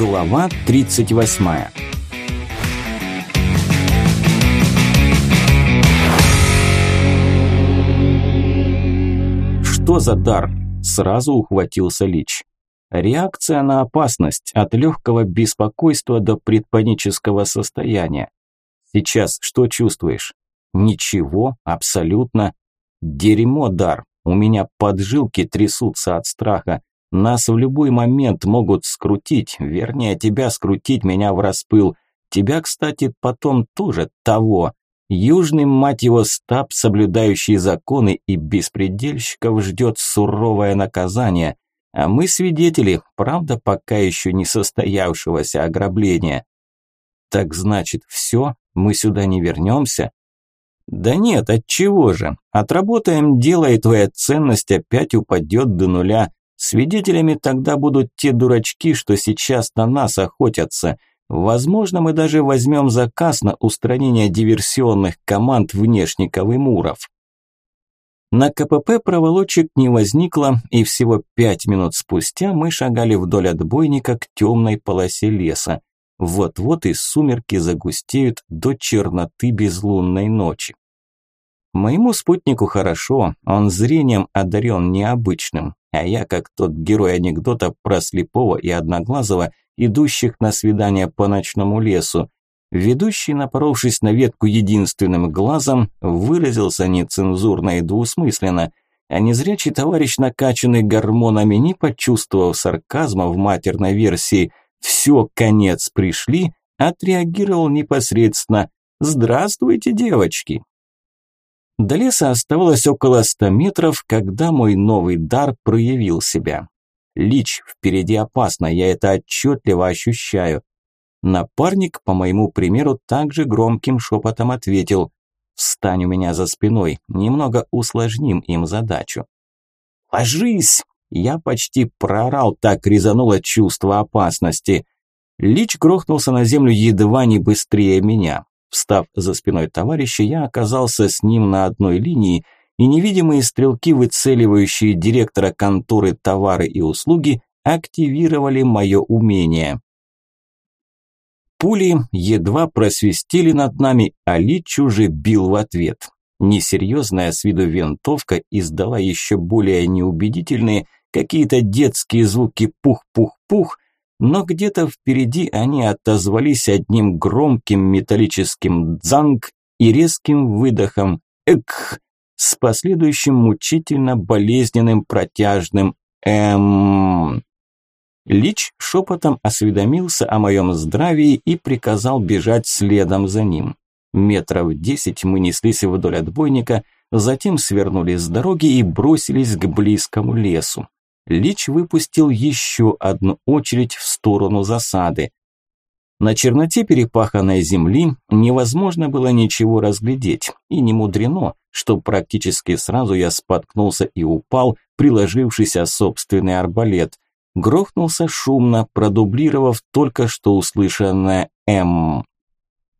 Глава 38 Что за дар? Сразу ухватился Лич. Реакция на опасность от легкого беспокойства до предпанического состояния. Сейчас что чувствуешь? Ничего, абсолютно. Дерьмо, дар. У меня поджилки трясутся от страха. Нас в любой момент могут скрутить, вернее, тебя скрутить меня в распыл. Тебя, кстати, потом тоже того. Южный, мать его, стаб, соблюдающий законы и беспредельщиков, ждет суровое наказание. А мы свидетели, правда, пока еще не состоявшегося ограбления. Так значит, все, мы сюда не вернемся? Да нет, от чего же? Отработаем дело, и твоя ценность опять упадет до нуля. Свидетелями тогда будут те дурачки, что сейчас на нас охотятся. Возможно, мы даже возьмем заказ на устранение диверсионных команд внешников и муров. На КПП проволочек не возникло, и всего пять минут спустя мы шагали вдоль отбойника к темной полосе леса. Вот-вот и сумерки загустеют до черноты безлунной ночи. Моему спутнику хорошо, он зрением одарен необычным, а я как тот герой анекдота про слепого и одноглазого, идущих на свидание по ночному лесу. Ведущий, напоровшись на ветку единственным глазом, выразился нецензурно и двусмысленно, а незрячий товарищ, накачанный гормонами, не почувствовав сарказма в матерной версии «все, конец, пришли», отреагировал непосредственно «Здравствуйте, девочки!» До леса оставалось около ста метров, когда мой новый дар проявил себя. Лич, впереди опасно, я это отчетливо ощущаю. Напарник, по моему примеру, также громким шепотом ответил «Встань у меня за спиной, немного усложним им задачу». «Ложись!» Я почти проорал, так резануло чувство опасности. Лич грохнулся на землю едва не быстрее меня. Встав за спиной товарища, я оказался с ним на одной линии, и невидимые стрелки, выцеливающие директора конторы товары и услуги, активировали мое умение. Пули едва просвистели над нами, а Лич уже бил в ответ. Несерьезная с виду винтовка издала еще более неубедительные какие-то детские звуки пух-пух-пух, но где-то впереди они отозвались одним громким металлическим дзанг и резким выдохом «эк» с последующим мучительно болезненным протяжным «эм». Лич шепотом осведомился о моем здравии и приказал бежать следом за ним. Метров десять мы неслись вдоль отбойника, затем свернули с дороги и бросились к близкому лесу. Лич выпустил еще одну очередь в сторону засады. На черноте перепаханной земли невозможно было ничего разглядеть, и не мудрено, что практически сразу я споткнулся и упал, приложившись о собственный арбалет. Грохнулся шумно, продублировав только что услышанное «М».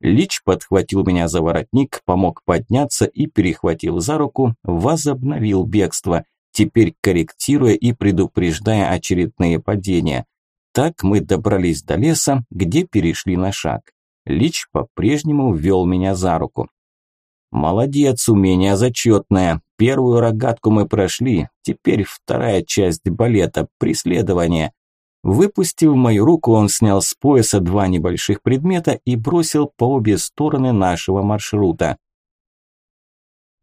Лич подхватил меня за воротник, помог подняться и, перехватив за руку, возобновил бегство – теперь корректируя и предупреждая очередные падения. Так мы добрались до леса, где перешли на шаг. Лич по-прежнему ввел меня за руку. «Молодец, умение зачетное. Первую рогатку мы прошли, теперь вторая часть балета – преследование». Выпустив мою руку, он снял с пояса два небольших предмета и бросил по обе стороны нашего маршрута.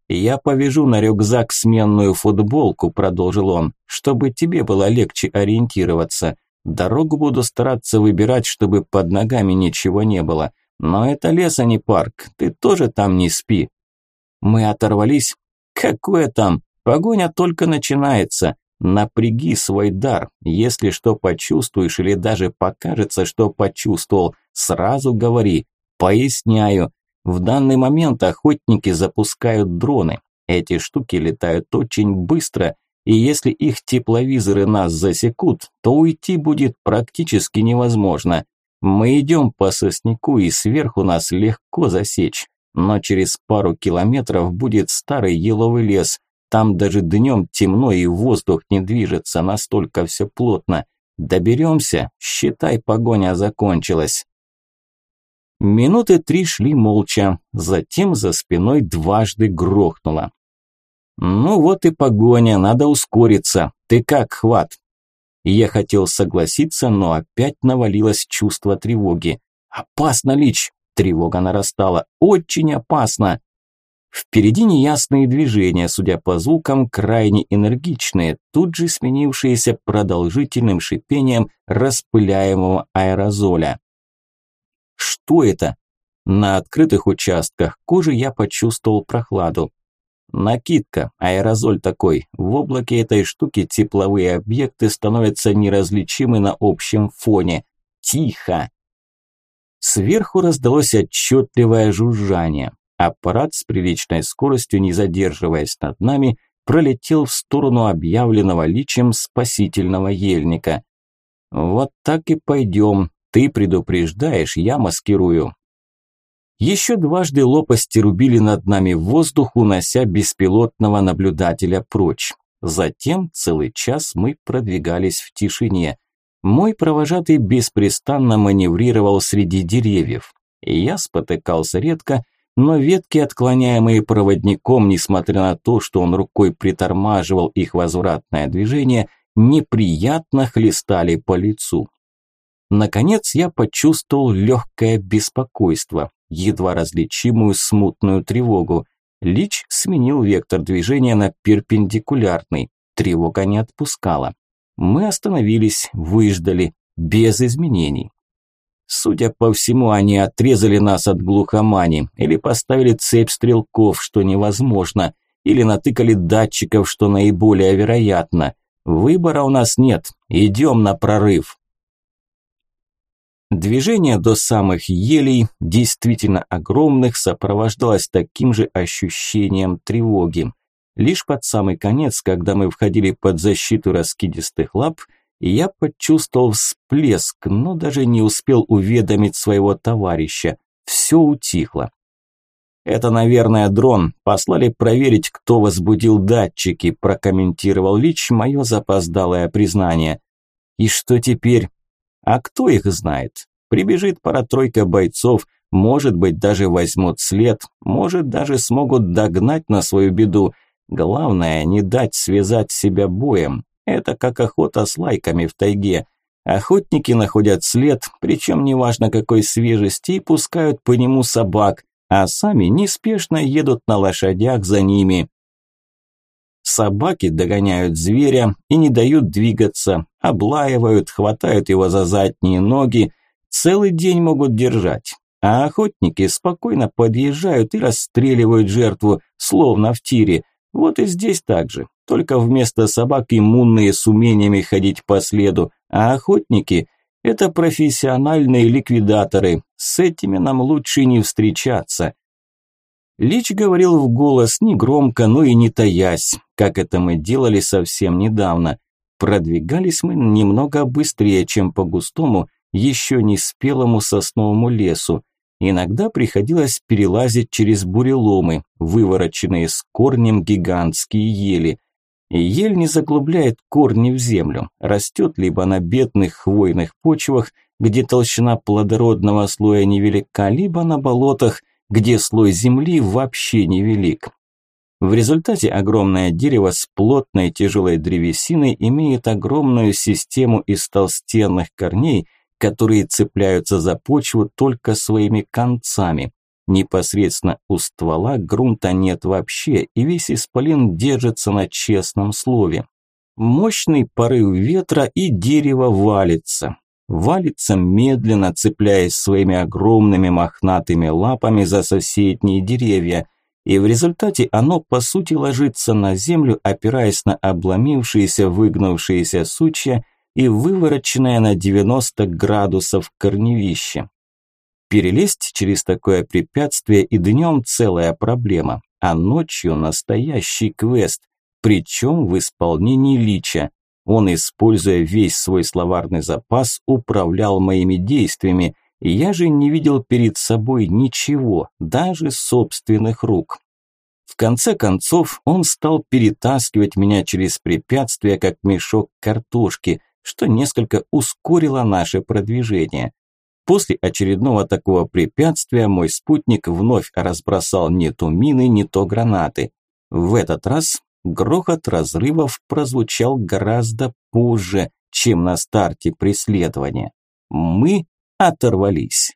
«Я повяжу на рюкзак сменную футболку», – продолжил он, – «чтобы тебе было легче ориентироваться. Дорогу буду стараться выбирать, чтобы под ногами ничего не было. Но это лес, а не парк. Ты тоже там не спи». Мы оторвались. «Какое там? Погоня только начинается. Напряги свой дар. Если что почувствуешь или даже покажется, что почувствовал, сразу говори. Поясняю, в данный момент охотники запускают дроны. Эти штуки летают очень быстро, и если их тепловизоры нас засекут, то уйти будет практически невозможно. Мы идем по сосняку, и сверху нас легко засечь. Но через пару километров будет старый еловый лес. Там даже днем темно и воздух не движется, настолько все плотно. Доберемся, считай, погоня закончилась. Минуты три шли молча, затем за спиной дважды грохнуло. «Ну вот и погоня, надо ускориться. Ты как, хват?» Я хотел согласиться, но опять навалилось чувство тревоги. «Опасно, Лич!» Тревога нарастала. «Очень опасно!» Впереди неясные движения, судя по звукам, крайне энергичные, тут же сменившиеся продолжительным шипением распыляемого аэрозоля. Что это? На открытых участках кожи я почувствовал прохладу. Накидка, аэрозоль такой. В облаке этой штуки тепловые объекты становятся неразличимы на общем фоне. Тихо. Сверху раздалось отчетливое жужжание. Аппарат с приличной скоростью, не задерживаясь над нами, пролетел в сторону объявленного личем спасительного ельника. «Вот так и пойдем. Ты предупреждаешь, я маскирую». Еще дважды лопасти рубили над нами воздух, унося беспилотного наблюдателя прочь. Затем целый час мы продвигались в тишине. Мой провожатый беспрестанно маневрировал среди деревьев. Я спотыкался редко, но ветки, отклоняемые проводником, несмотря на то, что он рукой притормаживал их возвратное движение, неприятно хлестали по лицу. Наконец я почувствовал легкое беспокойство, едва различимую смутную тревогу. Лич сменил вектор движения на перпендикулярный. Тревога не отпускала. Мы остановились, выждали, без изменений. Судя по всему, они отрезали нас от глухомани, или поставили цепь стрелков, что невозможно, или натыкали датчиков, что наиболее вероятно. Выбора у нас нет, идем на прорыв. Движение до самых елей, действительно огромных, сопровождалось таким же ощущением тревоги. Лишь под самый конец, когда мы входили под защиту раскидистых лап, я почувствовал всплеск, но даже не успел уведомить своего товарища. Все утихло. «Это, наверное, дрон. Послали проверить, кто возбудил датчики», прокомментировал Лич мое запоздалое признание. «И что теперь?» «А кто их знает? Прибежит пара-тройка бойцов, может быть, даже возьмут след, может, даже смогут догнать на свою беду, Главное, не дать связать себя боем. Это как охота с лайками в тайге. Охотники находят след, причем неважно какой свежести, и пускают по нему собак, а сами неспешно едут на лошадях за ними. Собаки догоняют зверя и не дают двигаться, облаивают, хватают его за задние ноги, целый день могут держать. А охотники спокойно подъезжают и расстреливают жертву, словно в тире – вот и здесь так же, только вместо собак иммунные с умениями ходить по следу, а охотники – это профессиональные ликвидаторы, с этими нам лучше не встречаться. Лич говорил в голос не громко, но и не таясь, как это мы делали совсем недавно. Продвигались мы немного быстрее, чем по густому, еще не спелому сосновому лесу. Иногда приходилось перелазить через буреломы, вывороченные с корнем гигантские ели. Ель не заглубляет корни в землю, растет либо на бедных хвойных почвах, где толщина плодородного слоя невелика, либо на болотах, где слой земли вообще невелик. В результате огромное дерево с плотной тяжелой древесиной имеет огромную систему из толстенных корней – которые цепляются за почву только своими концами. Непосредственно у ствола грунта нет вообще, и весь исполин держится на честном слове. Мощный порыв ветра, и дерево валится. Валится медленно, цепляясь своими огромными мохнатыми лапами за соседние деревья, и в результате оно по сути ложится на землю, опираясь на обломившиеся, выгнувшиеся сучья и вывороченное на 90 градусов корневище. Перелезть через такое препятствие и днем целая проблема, а ночью настоящий квест, причем в исполнении лича. Он, используя весь свой словарный запас, управлял моими действиями, и я же не видел перед собой ничего, даже собственных рук. В конце концов, он стал перетаскивать меня через препятствия, как мешок картошки, что несколько ускорило наше продвижение. После очередного такого препятствия мой спутник вновь разбросал не то мины, не то гранаты. В этот раз грохот разрывов прозвучал гораздо позже, чем на старте преследования. Мы оторвались.